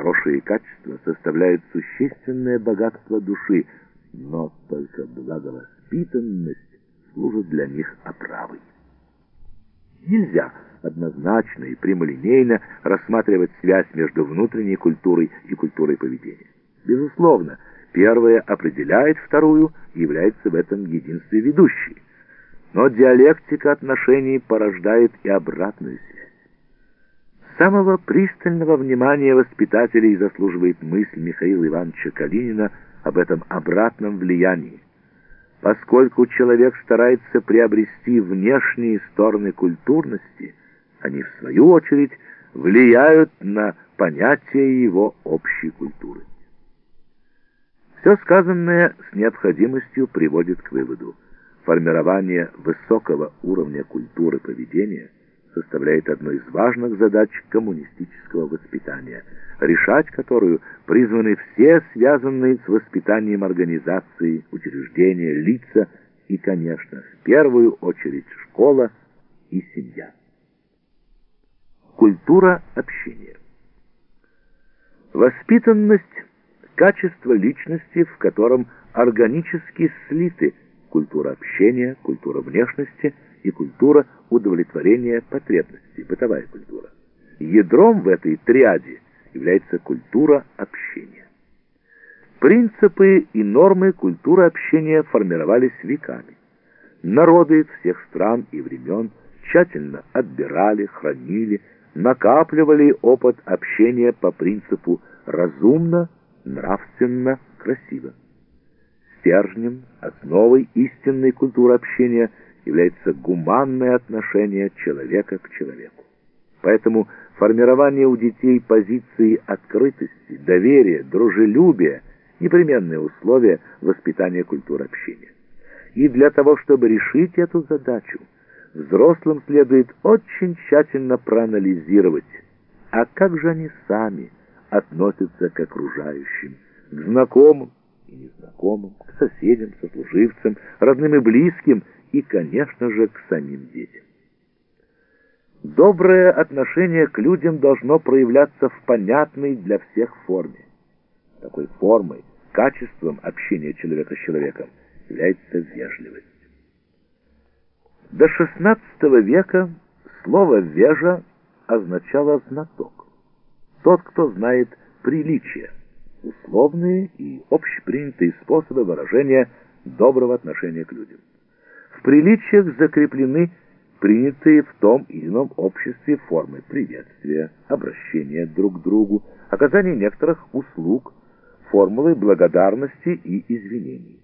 Хорошие качества составляют существенное богатство души, но только благовоспитанность служит для них оправой. Нельзя однозначно и прямолинейно рассматривать связь между внутренней культурой и культурой поведения. Безусловно, первая определяет вторую и является в этом единстве ведущей. Но диалектика отношений порождает и обратную связь. Самого пристального внимания воспитателей заслуживает мысль Михаила Ивановича Калинина об этом обратном влиянии. Поскольку человек старается приобрести внешние стороны культурности, они, в свою очередь, влияют на понятие его общей культуры. Все сказанное с необходимостью приводит к выводу. Формирование высокого уровня культуры поведения – составляет одну из важных задач коммунистического воспитания, решать которую призваны все связанные с воспитанием организации, учреждения, лица и, конечно, в первую очередь школа и семья. Культура общения. Воспитанность – качество личности, в котором органически слиты культура общения, культура внешности – и культура удовлетворения потребностей, бытовая культура. Ядром в этой триаде является культура общения. Принципы и нормы культуры общения формировались веками. Народы всех стран и времен тщательно отбирали, хранили, накапливали опыт общения по принципу разумно, нравственно, красиво. Стержнем, основой истинной культуры общения – является гуманное отношение человека к человеку. Поэтому формирование у детей позиции открытости, доверия, дружелюбия – непременные условия воспитания культуры общения. И для того, чтобы решить эту задачу, взрослым следует очень тщательно проанализировать, а как же они сами относятся к окружающим, к знакомым и незнакомым, к соседям, сослуживцам, родным и близким – и, конечно же, к самим детям. Доброе отношение к людям должно проявляться в понятной для всех форме. Такой формой, качеством общения человека с человеком является вежливость. До XVI века слово «вежа» означало «знаток». Тот, кто знает приличие, условные и общепринятые способы выражения доброго отношения к людям. В приличиях закреплены принятые в том или ином обществе формы приветствия, обращения друг к другу, оказания некоторых услуг, формулы благодарности и извинений.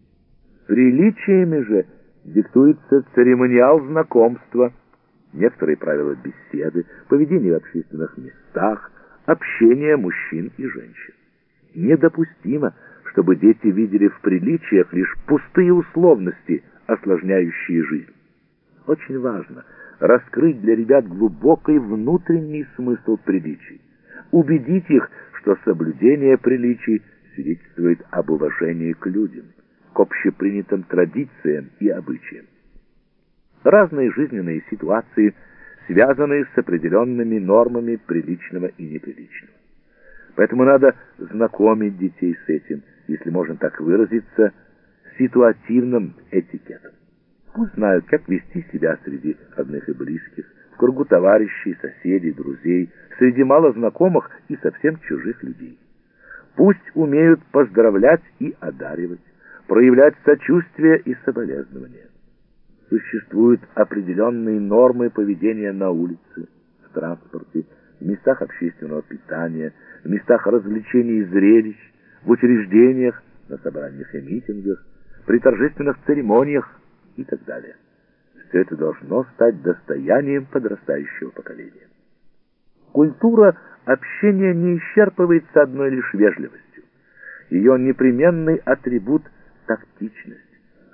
Приличиями же диктуется церемониал знакомства, некоторые правила беседы, поведение в общественных местах, общение мужчин и женщин. Недопустимо, чтобы дети видели в приличиях лишь пустые условности – осложняющие жизнь. Очень важно раскрыть для ребят глубокий внутренний смысл приличий, убедить их, что соблюдение приличий свидетельствует об уважении к людям, к общепринятым традициям и обычаям. Разные жизненные ситуации, связанные с определенными нормами приличного и неприличного. Поэтому надо знакомить детей с этим, если можно так выразиться, ситуативным этикетом. Пусть знают, как вести себя среди родных и близких, в кругу товарищей, соседей, друзей, среди малознакомых и совсем чужих людей. Пусть умеют поздравлять и одаривать, проявлять сочувствие и соболезнования. Существуют определенные нормы поведения на улице, в транспорте, в местах общественного питания, в местах развлечений и зрелищ, в учреждениях, на собраниях и митингах, при торжественных церемониях и так далее. Все это должно стать достоянием подрастающего поколения. Культура общения не исчерпывается одной лишь вежливостью. Ее непременный атрибут – тактичность,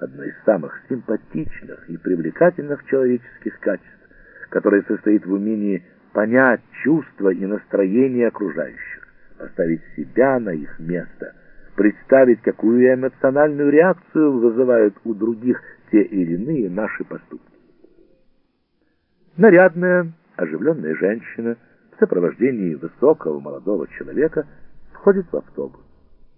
одно из самых симпатичных и привлекательных человеческих качеств, которое состоит в умении понять чувства и настроения окружающих, поставить себя на их место – представить, какую эмоциональную реакцию вызывают у других те или иные наши поступки. Нарядная, оживленная женщина в сопровождении высокого молодого человека входит в автобус.